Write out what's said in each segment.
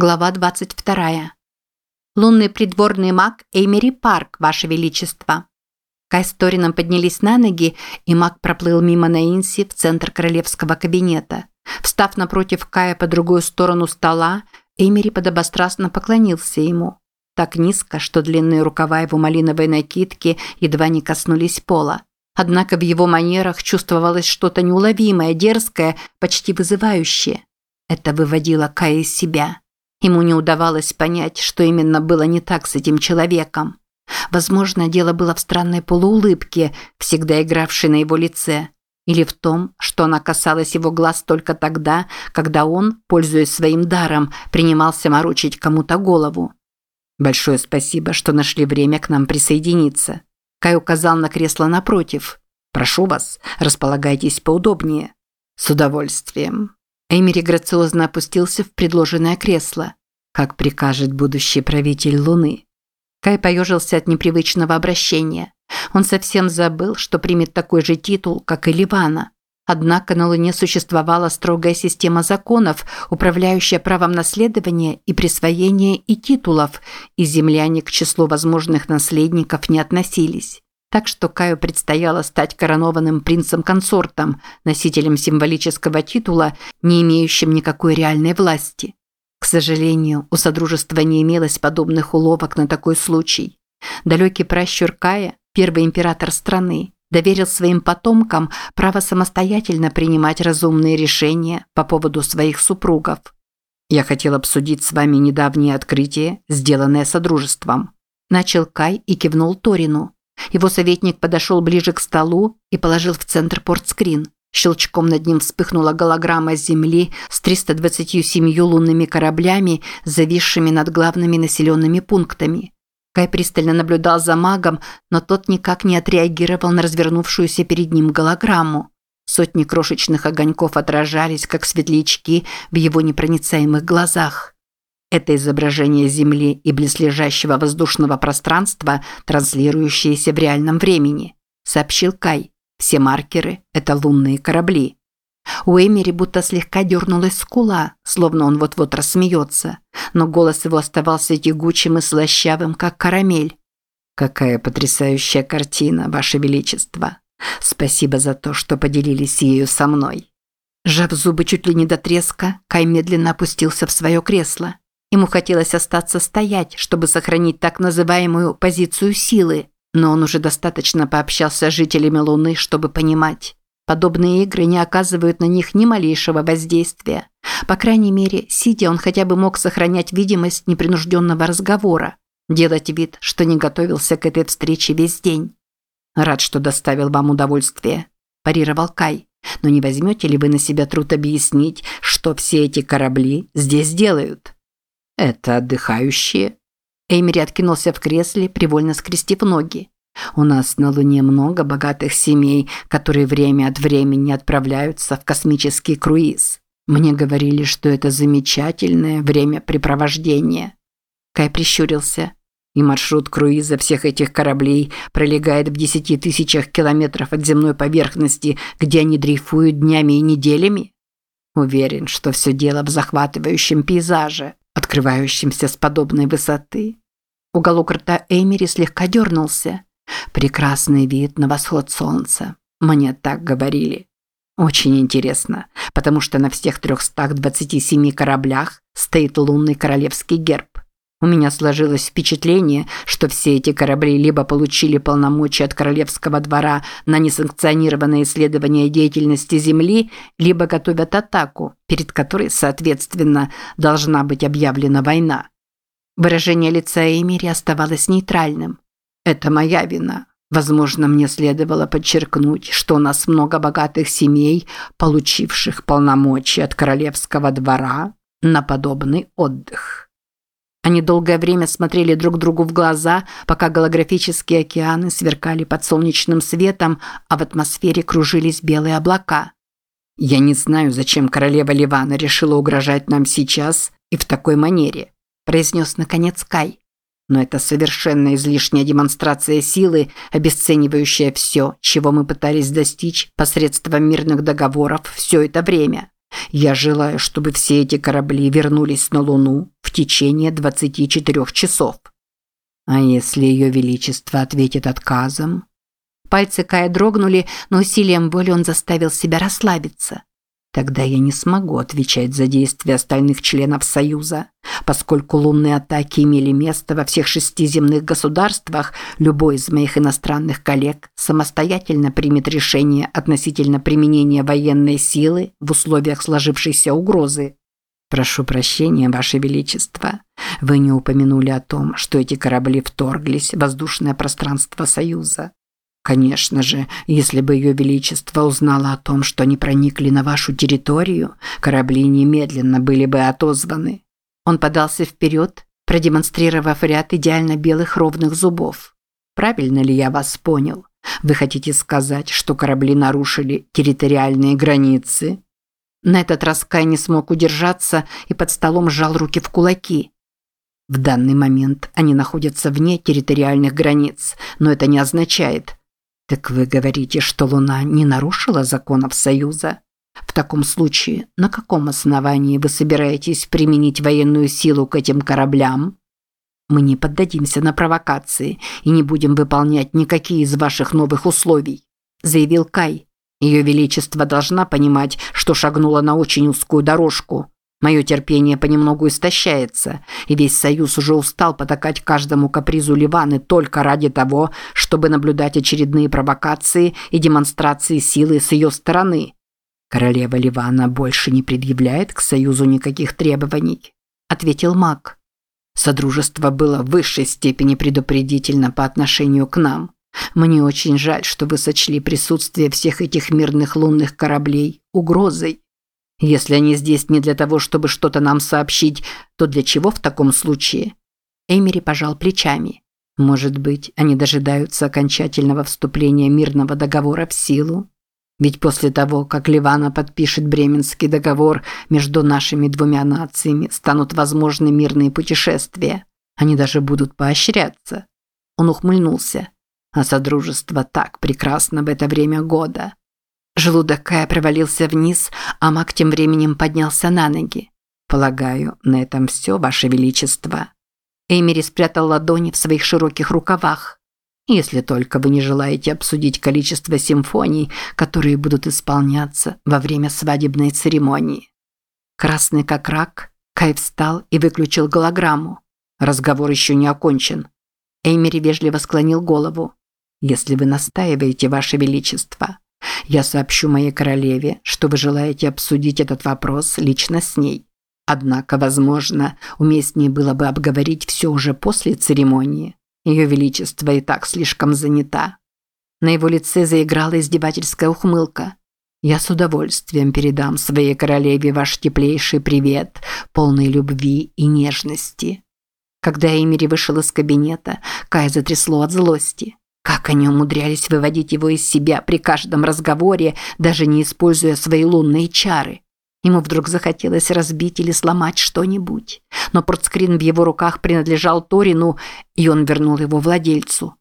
Глава 22. Лунный придворный маг Эймери Парк, Ваше Величество. Кай с Торином поднялись на ноги, и маг проплыл мимо Наинси в центр королевского кабинета. Встав напротив Кая по другую сторону стола, Эймери подобострастно поклонился ему. Так низко, что длинные рукава его малиновой накидки едва не коснулись пола. Однако в его манерах чувствовалось что-то неуловимое, дерзкое, почти вызывающее. Это выводило Кая из себя. Ему не удавалось понять, что именно было не так с этим человеком. Возможно, дело было в странной полуулыбке, всегда игравшей на его лице, или в том, что она касалась его глаз только тогда, когда он, пользуясь своим даром, принимался морочить кому-то голову. «Большое спасибо, что нашли время к нам присоединиться». Кай указал на кресло напротив. «Прошу вас, располагайтесь поудобнее». «С удовольствием». Эмери грациозно опустился в предложенное кресло. Как прикажет будущий правитель Луны. Кай поежился от непривычного обращения. Он совсем забыл, что примет такой же титул, как и Ливана. Однако на Луне существовала строгая система законов, управляющая правом наследования и присвоения и титулов, и земляне к числу возможных наследников не относились. Так что Каю предстояло стать коронованным принцем-консортом, носителем символического титула, не имеющим никакой реальной власти. К сожалению, у Содружества не имелось подобных уловок на такой случай. Далекий пращур Кая, первый император страны, доверил своим потомкам право самостоятельно принимать разумные решения по поводу своих супругов. «Я хотел обсудить с вами недавнее открытие, сделанное Содружеством», начал Кай и кивнул Торину. Его советник подошел ближе к столу и положил в центр портскрин. Щелчком над ним вспыхнула голограмма Земли с 327 лунными кораблями, зависшими над главными населенными пунктами. Кай пристально наблюдал за магом, но тот никак не отреагировал на развернувшуюся перед ним голограмму. Сотни крошечных огоньков отражались, как светлячки, в его непроницаемых глазах. Это изображение Земли и близлежащего воздушного пространства, транслирующееся в реальном времени, сообщил Кай. Все маркеры – это лунные корабли. У Эмери будто слегка дернулась скула, словно он вот-вот рассмеется, но голос его оставался тягучим и слащавым, как карамель. «Какая потрясающая картина, Ваше Величество! Спасибо за то, что поделились ею со мной!» Сжав зубы чуть ли не до треска, Кай медленно опустился в свое кресло. Ему хотелось остаться стоять, чтобы сохранить так называемую позицию силы, но он уже достаточно пообщался с жителями Луны, чтобы понимать. Подобные игры не оказывают на них ни малейшего воздействия. По крайней мере, сидя, он хотя бы мог сохранять видимость непринужденного разговора, делать вид, что не готовился к этой встрече весь день. «Рад, что доставил вам удовольствие», – парировал Кай. «Но не возьмете ли вы на себя труд объяснить, что все эти корабли здесь делают?» «Это отдыхающие». Эймери откинулся в кресле, привольно скрестив ноги. «У нас на Луне много богатых семей, которые время от времени отправляются в космический круиз. Мне говорили, что это замечательное времяпрепровождение». Кай прищурился. И маршрут круиза всех этих кораблей пролегает в десяти тысячах километров от земной поверхности, где они дрейфуют днями и неделями? Уверен, что все дело в захватывающем пейзаже открывающимся с подобной высоты. Уголок рта Эмери слегка дернулся. Прекрасный вид на восход солнца. Мне так говорили. Очень интересно, потому что на всех 327 кораблях стоит лунный королевский герб. У меня сложилось впечатление, что все эти корабли либо получили полномочия от королевского двора на несанкционированное исследование деятельности Земли, либо готовят атаку, перед которой, соответственно, должна быть объявлена война. Выражение лица Эмири оставалось нейтральным. «Это моя вина. Возможно, мне следовало подчеркнуть, что у нас много богатых семей, получивших полномочия от королевского двора на подобный отдых». Они долгое время смотрели друг другу в глаза, пока голографические океаны сверкали под солнечным светом, а в атмосфере кружились белые облака. «Я не знаю, зачем королева Ливана решила угрожать нам сейчас и в такой манере», произнес наконец Кай. «Но это совершенно излишняя демонстрация силы, обесценивающая все, чего мы пытались достичь посредством мирных договоров все это время. Я желаю, чтобы все эти корабли вернулись на Луну в течение 24 часов. А если Ее Величество ответит отказом? Пальцы Кая дрогнули, но усилием воли он заставил себя расслабиться. Тогда я не смогу отвечать за действия остальных членов Союза. Поскольку лунные атаки имели место во всех шести земных государствах, любой из моих иностранных коллег самостоятельно примет решение относительно применения военной силы в условиях сложившейся угрозы. Прошу прощения, Ваше Величество. Вы не упомянули о том, что эти корабли вторглись в воздушное пространство Союза. Конечно же, если бы Ее Величество узнало о том, что они проникли на вашу территорию, корабли немедленно были бы отозваны. Он подался вперед, продемонстрировав ряд идеально белых ровных зубов. Правильно ли я вас понял? Вы хотите сказать, что корабли нарушили территориальные границы? На этот раз Кай не смог удержаться и под столом сжал руки в кулаки. В данный момент они находятся вне территориальных границ, но это не означает, так вы говорите, что Луна не нарушила законов Союза? В таком случае, на каком основании вы собираетесь применить военную силу к этим кораблям? Мы не поддадимся на провокации и не будем выполнять никакие из ваших новых условий, заявил Кай. Ее величество должна понимать, что шагнула на очень узкую дорожку. Мое терпение понемногу истощается, и весь Союз уже устал потакать каждому капризу Ливаны только ради того, чтобы наблюдать очередные провокации и демонстрации силы с ее стороны. Королева Ливана больше не предъявляет к Союзу никаких требований, ответил Мак. Содружество было в высшей степени предупредительно по отношению к нам. Мне очень жаль, что вы сочли присутствие всех этих мирных лунных кораблей угрозой. Если они здесь не для того, чтобы что-то нам сообщить, то для чего в таком случае? Эмери пожал плечами. Может быть, они дожидаются окончательного вступления мирного договора в силу? Ведь после того, как Ливана подпишет Бременский договор между нашими двумя нациями, станут возможны мирные путешествия. Они даже будут поощряться. Он ухмыльнулся. А содружество так прекрасно в это время года. Желудок Кая провалился вниз, а маг тем временем поднялся на ноги. «Полагаю, на этом все, Ваше Величество». Эмери спрятал ладони в своих широких рукавах. «Если только вы не желаете обсудить количество симфоний, которые будут исполняться во время свадебной церемонии». Красный как рак, Кай встал и выключил голограмму. Разговор еще не окончен. Эймери вежливо склонил голову. «Если вы настаиваете, Ваше Величество, я сообщу моей королеве, что вы желаете обсудить этот вопрос лично с ней. Однако, возможно, уместнее было бы обговорить все уже после церемонии. Ее Величество и так слишком занята. На его лице заиграла издевательская ухмылка. Я с удовольствием передам своей королеве ваш теплейший привет, полный любви и нежности. Когда Эмири вышел из кабинета, Кай затрясло от злости. Как они умудрялись выводить его из себя при каждом разговоре, даже не используя свои лунные чары. Ему вдруг захотелось разбить или сломать что-нибудь. Но портскрин в его руках принадлежал Торину, и он вернул его владельцу.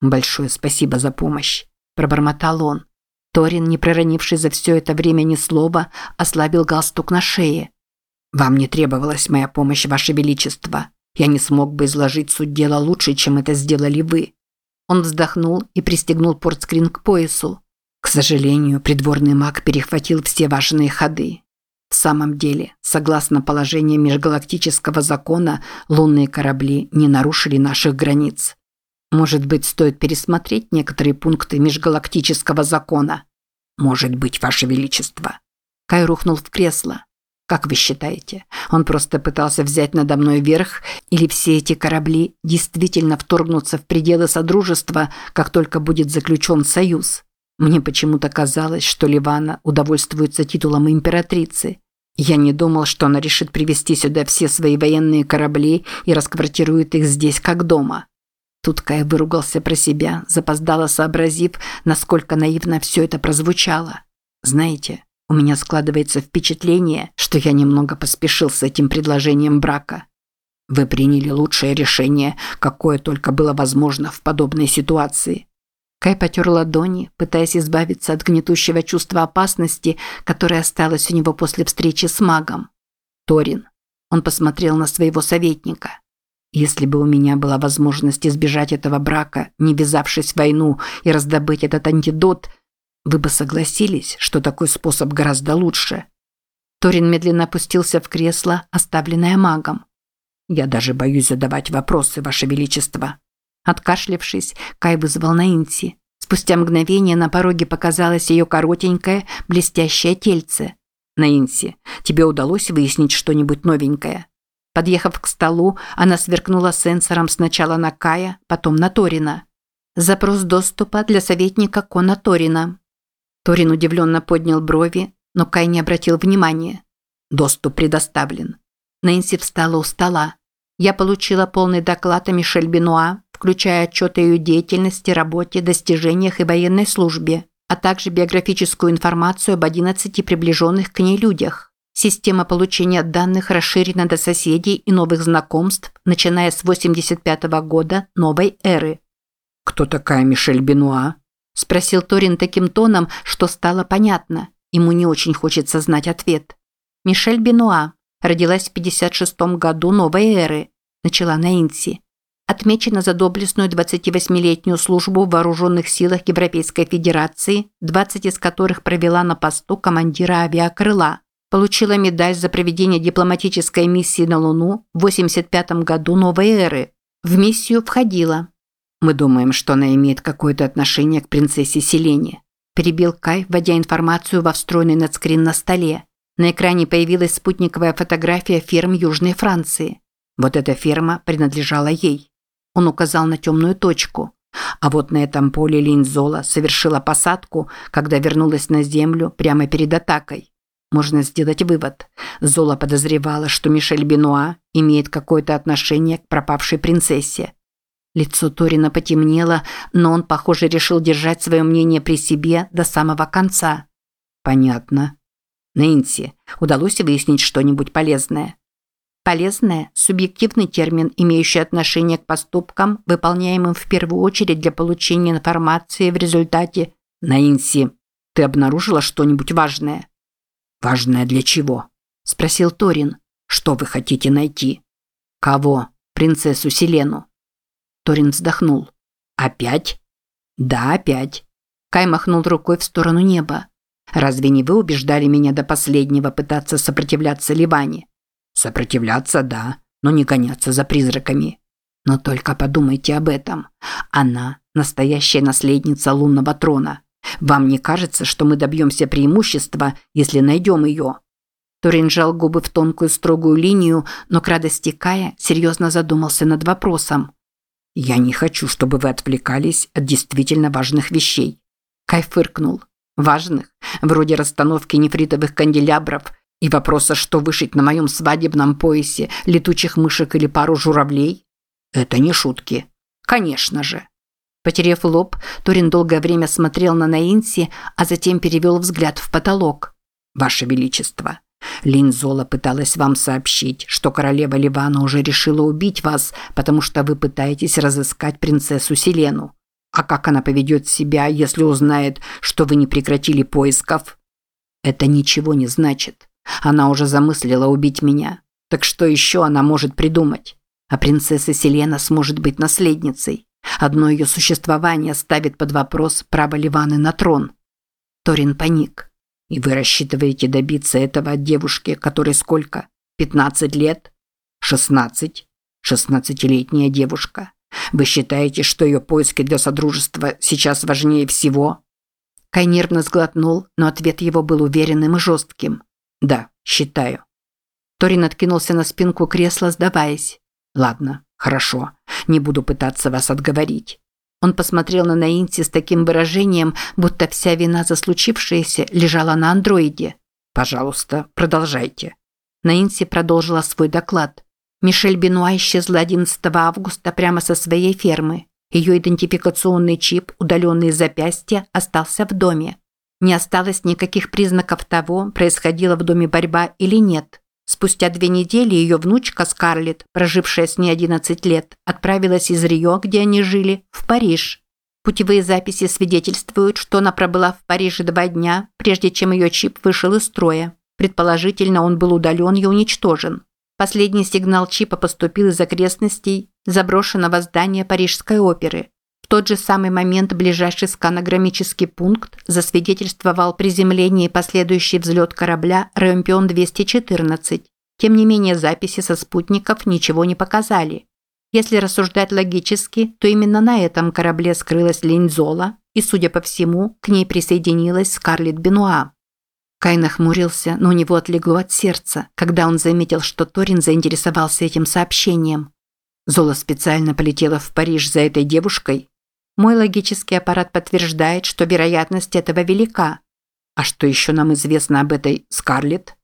«Большое спасибо за помощь», – пробормотал он. Торин, не проронивший за все это время ни слова, ослабил галстук на шее. «Вам не требовалась моя помощь, Ваше Величество. Я не смог бы изложить суть дела лучше, чем это сделали вы. Он вздохнул и пристегнул портскрин к поясу. К сожалению, придворный маг перехватил все важные ходы. В самом деле, согласно положениям межгалактического закона, лунные корабли не нарушили наших границ. Может быть, стоит пересмотреть некоторые пункты межгалактического закона? Может быть, Ваше Величество. Кай рухнул в кресло. Как вы считаете, он просто пытался взять надо мной верх, или все эти корабли действительно вторгнутся в пределы Содружества, как только будет заключен союз? Мне почему-то казалось, что Ливана удовольствуется титулом императрицы. Я не думал, что она решит привести сюда все свои военные корабли и расквартирует их здесь как дома. Тут Кай выругался про себя, запоздало сообразив, насколько наивно все это прозвучало. Знаете, у меня складывается впечатление, что я немного поспешил с этим предложением брака. Вы приняли лучшее решение, какое только было возможно в подобной ситуации. Кай потер ладони, пытаясь избавиться от гнетущего чувства опасности, которое осталось у него после встречи с магом. Торин. Он посмотрел на своего советника. Если бы у меня была возможность избежать этого брака, не ввязавшись в войну и раздобыть этот антидот, вы бы согласились, что такой способ гораздо лучше. Торин медленно опустился в кресло, оставленное магом. Я даже боюсь задавать вопросы, ваше величество. Откашлившись, Кай вызвал Наинси. Спустя мгновение на пороге показалось ее коротенькое, блестящее тельце. Наинси, тебе удалось выяснить что-нибудь новенькое? Подъехав к столу, она сверкнула сенсором сначала на Кая, потом на Торина. Запрос доступа для советника Кона Торина. Торин удивленно поднял брови, но Кай не обратил внимания. Доступ предоставлен. Нэнси встала у стола. Я получила полный доклад о Мишель Бенуа, включая отчет о ее деятельности, работе, достижениях и военной службе, а также биографическую информацию об 11 приближенных к ней людях. Система получения данных расширена до соседей и новых знакомств, начиная с 85 -го года новой эры. «Кто такая Мишель Бенуа?» – спросил Торин таким тоном, что стало понятно. Ему не очень хочется знать ответ. «Мишель Бенуа родилась в 56 году новой эры», – начала Наинси. Отмечена за доблестную 28-летнюю службу в вооруженных силах Европейской Федерации, 20 из которых провела на посту командира авиакрыла получила медаль за проведение дипломатической миссии на Луну в 85 году новой эры. В миссию входила. Мы думаем, что она имеет какое-то отношение к принцессе Селене. Перебил Кай, вводя информацию во встроенный надскрин на столе. На экране появилась спутниковая фотография ферм Южной Франции. Вот эта ферма принадлежала ей. Он указал на темную точку. А вот на этом поле Линзола совершила посадку, когда вернулась на землю прямо перед атакой. Можно сделать вывод. Зола подозревала, что Мишель Бенуа имеет какое-то отношение к пропавшей принцессе. Лицо Торина потемнело, но он, похоже, решил держать свое мнение при себе до самого конца. Понятно. Нэнси, удалось выяснить что-нибудь полезное? Полезное – субъективный термин, имеющий отношение к поступкам, выполняемым в первую очередь для получения информации в результате. Нэнси, ты обнаружила что-нибудь важное? «Важное для чего?» – спросил Торин. «Что вы хотите найти?» «Кого? Принцессу Селену?» Торин вздохнул. «Опять?» «Да, опять». Кай махнул рукой в сторону неба. «Разве не вы убеждали меня до последнего пытаться сопротивляться Ливане?» «Сопротивляться, да, но не гоняться за призраками. Но только подумайте об этом. Она – настоящая наследница лунного трона. Вам не кажется, что мы добьемся преимущества, если найдем ее?» Торин сжал губы в тонкую строгую линию, но к радости Кая серьезно задумался над вопросом. «Я не хочу, чтобы вы отвлекались от действительно важных вещей». Кай фыркнул. «Важных? Вроде расстановки нефритовых канделябров и вопроса, что вышить на моем свадебном поясе летучих мышек или пару журавлей? Это не шутки. Конечно же». Потерев лоб, Торин долгое время смотрел на Наинси, а затем перевел взгляд в потолок. «Ваше Величество, Линзола пыталась вам сообщить, что королева Ливана уже решила убить вас, потому что вы пытаетесь разыскать принцессу Селену. А как она поведет себя, если узнает, что вы не прекратили поисков?» «Это ничего не значит. Она уже замыслила убить меня. Так что еще она может придумать? А принцесса Селена сможет быть наследницей. Одно ее существование ставит под вопрос право Ливаны на трон. Торин паник. И вы рассчитываете добиться этого от девушки, которой сколько? 15 лет? 16? Шестнадцатилетняя девушка. Вы считаете, что ее поиски для содружества сейчас важнее всего? Кай нервно сглотнул, но ответ его был уверенным и жестким. Да, считаю. Торин откинулся на спинку кресла, сдаваясь. Ладно, хорошо. Не буду пытаться вас отговорить. Он посмотрел на Наинси с таким выражением, будто вся вина за случившееся лежала на андроиде. Пожалуйста, продолжайте. Наинси продолжила свой доклад. Мишель Бенуа исчезла 11 августа прямо со своей фермы. Ее идентификационный чип, удаленный из запястья, остался в доме. Не осталось никаких признаков того, происходила в доме борьба или нет. Спустя две недели ее внучка Скарлетт, прожившая с ней 11 лет, отправилась из Рио, где они жили, в Париж. Путевые записи свидетельствуют, что она пробыла в Париже два дня, прежде чем ее чип вышел из строя. Предположительно, он был удален и уничтожен. Последний сигнал чипа поступил из окрестностей заброшенного здания Парижской оперы. Тот же самый момент ближайший сканограммический пункт засвидетельствовал приземление и последующий взлет корабля «Ремпион-214». Тем не менее, записи со спутников ничего не показали. Если рассуждать логически, то именно на этом корабле скрылась Линзола, и, судя по всему, к ней присоединилась Скарлетт Бенуа. Кай нахмурился, но у него отлегло от сердца, когда он заметил, что Торин заинтересовался этим сообщением. Зола специально полетела в Париж за этой девушкой. Мой логический аппарат подтверждает, что вероятность этого велика. А что еще нам известно об этой Скарлетт?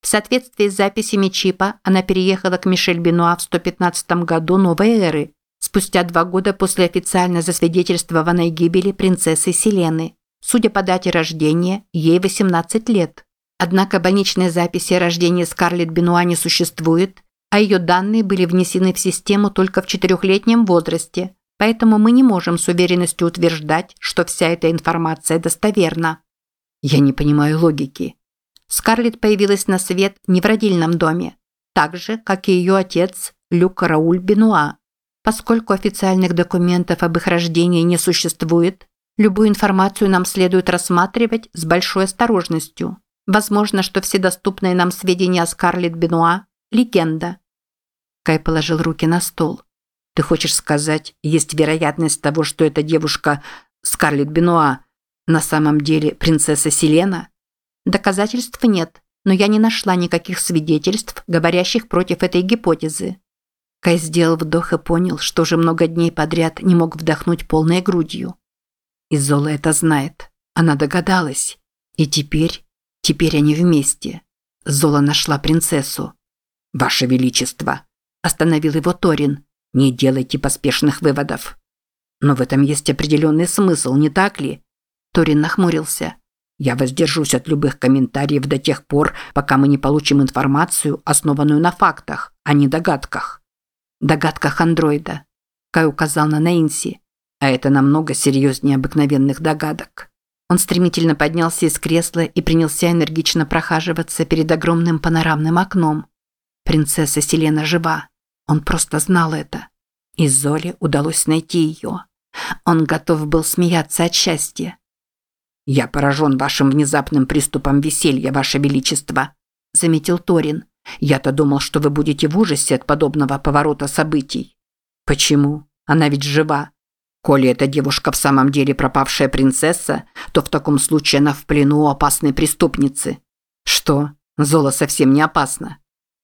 В соответствии с записями чипа, она переехала к Мишель Бенуа в 115 году новой эры, спустя два года после официально засвидетельствованной гибели принцессы Селены. Судя по дате рождения, ей 18 лет. Однако больничной записи о рождении Скарлетт Бенуа не существует, а ее данные были внесены в систему только в четырехлетнем возрасте, поэтому мы не можем с уверенностью утверждать, что вся эта информация достоверна. Я не понимаю логики. Скарлетт появилась на свет не в родильном доме, так же, как и ее отец Люк Рауль Бенуа. Поскольку официальных документов об их рождении не существует, любую информацию нам следует рассматривать с большой осторожностью. Возможно, что все доступные нам сведения о Скарлетт Бенуа – легенда. Кай положил руки на стол. «Ты хочешь сказать, есть вероятность того, что эта девушка, Скарлетт Бенуа, на самом деле принцесса Селена?» Доказательств нет, но я не нашла никаких свидетельств, говорящих против этой гипотезы. Кай сделал вдох и понял, что уже много дней подряд не мог вдохнуть полной грудью. Изола это знает. Она догадалась. И теперь, теперь они вместе. Зола нашла принцессу. «Ваше Величество!» – остановил его Торин. «Не делайте поспешных выводов». «Но в этом есть определенный смысл, не так ли?» Торин нахмурился. Я воздержусь от любых комментариев до тех пор, пока мы не получим информацию, основанную на фактах, а не догадках. Догадках андроида. Кай указал на Нэнси. А это намного серьезнее обыкновенных догадок. Он стремительно поднялся из кресла и принялся энергично прохаживаться перед огромным панорамным окном. Принцесса Селена жива. Он просто знал это. И Золе удалось найти ее. Он готов был смеяться от счастья. «Я поражен вашим внезапным приступом веселья, ваше величество», – заметил Торин. «Я-то думал, что вы будете в ужасе от подобного поворота событий». «Почему? Она ведь жива. Коли эта девушка в самом деле пропавшая принцесса, то в таком случае она в плену у опасной преступницы». «Что? Зола совсем не опасна».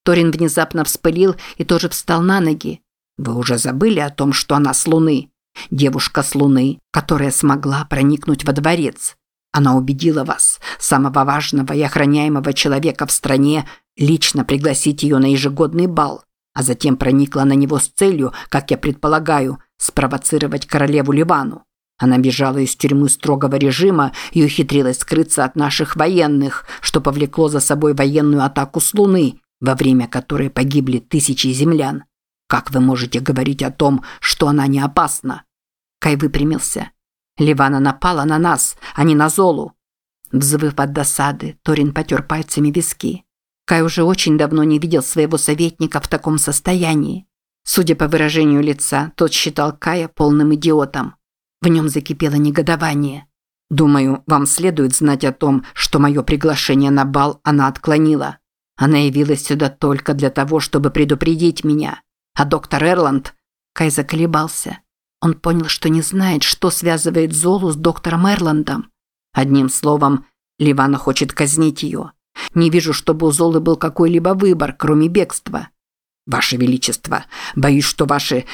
Торин внезапно вспылил и тоже встал на ноги. «Вы уже забыли о том, что она с Луны?» Девушка с Луны, которая смогла проникнуть во дворец. Она убедила вас, самого важного и охраняемого человека в стране, лично пригласить ее на ежегодный бал, а затем проникла на него с целью, как я предполагаю, спровоцировать королеву Ливану. Она бежала из тюрьмы строгого режима и ухитрилась скрыться от наших военных, что повлекло за собой военную атаку с Луны, во время которой погибли тысячи землян. Как вы можете говорить о том, что она не опасна? Кай выпрямился. Ливана напала на нас, а не на Золу. Взвыв от досады, Торин потер пальцами виски. Кай уже очень давно не видел своего советника в таком состоянии. Судя по выражению лица, тот считал Кая полным идиотом. В нем закипело негодование. «Думаю, вам следует знать о том, что мое приглашение на бал она отклонила. Она явилась сюда только для того, чтобы предупредить меня. А доктор Эрланд...» Кай заколебался. Он понял, что не знает, что связывает Золу с доктором Эрландом. Одним словом, Ливана хочет казнить ее. Не вижу, чтобы у Золы был какой-либо выбор, кроме бегства. Ваше Величество, боюсь, что ваши...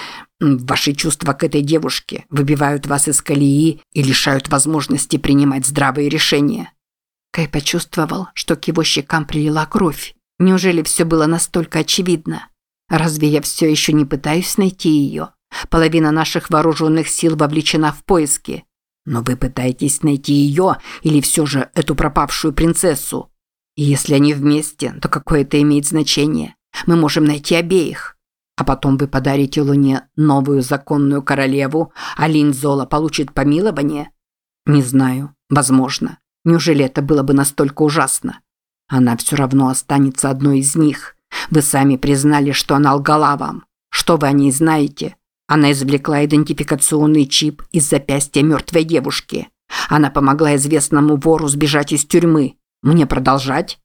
ваши чувства к этой девушке выбивают вас из колеи и лишают возможности принимать здравые решения. Кай почувствовал, что к его щекам прилила кровь. Неужели все было настолько очевидно? Разве я все еще не пытаюсь найти ее? Половина наших вооруженных сил вовлечена в поиски. Но вы пытаетесь найти ее или все же эту пропавшую принцессу? И если они вместе, то какое это имеет значение? Мы можем найти обеих. А потом вы подарите Луне новую законную королеву, а Линзола получит помилование? Не знаю. Возможно. Неужели это было бы настолько ужасно? Она все равно останется одной из них. Вы сами признали, что она лгала вам. Что вы о ней знаете? Она извлекла идентификационный чип из запястья мертвой девушки. Она помогла известному вору сбежать из тюрьмы. Мне продолжать?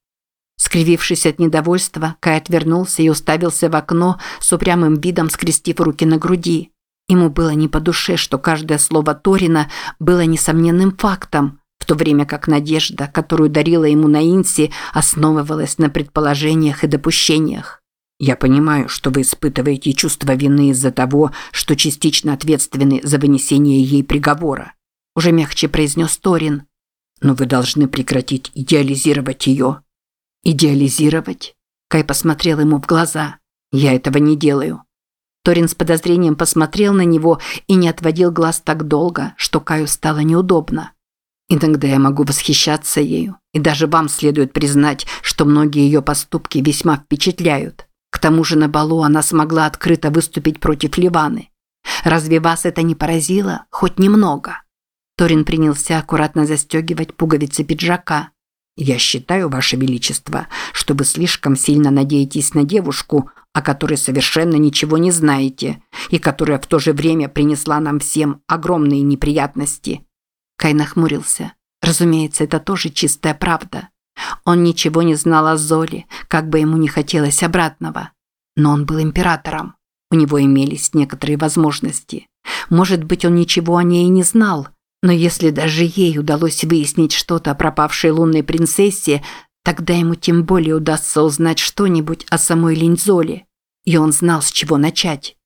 Скривившись от недовольства, Кай отвернулся и уставился в окно с упрямым видом, скрестив руки на груди. Ему было не по душе, что каждое слово Торина было несомненным фактом, то время как надежда, которую дарила ему Наинси, основывалась на предположениях и допущениях. Я понимаю, что вы испытываете чувство вины из-за того, что частично ответственны за вынесение ей приговора, уже мягче произнес Торин. Но вы должны прекратить идеализировать ее. Идеализировать? Кай посмотрел ему в глаза. Я этого не делаю. Торин с подозрением посмотрел на него и не отводил глаз так долго, что Каю стало неудобно. Иногда я могу восхищаться ею, и даже вам следует признать, что многие ее поступки весьма впечатляют. К тому же на балу она смогла открыто выступить против Ливаны. Разве вас это не поразило? Хоть немного?» Торин принялся аккуратно застегивать пуговицы пиджака. «Я считаю, Ваше Величество, что вы слишком сильно надеетесь на девушку, о которой совершенно ничего не знаете, и которая в то же время принесла нам всем огромные неприятности». Кай нахмурился. Разумеется, это тоже чистая правда. Он ничего не знал о Золе, как бы ему не хотелось обратного. Но он был императором. У него имелись некоторые возможности. Может быть, он ничего о ней и не знал, но если даже ей удалось выяснить что-то о пропавшей лунной принцессе, тогда ему тем более удастся узнать что-нибудь о самой Линзоле. И он знал, с чего начать.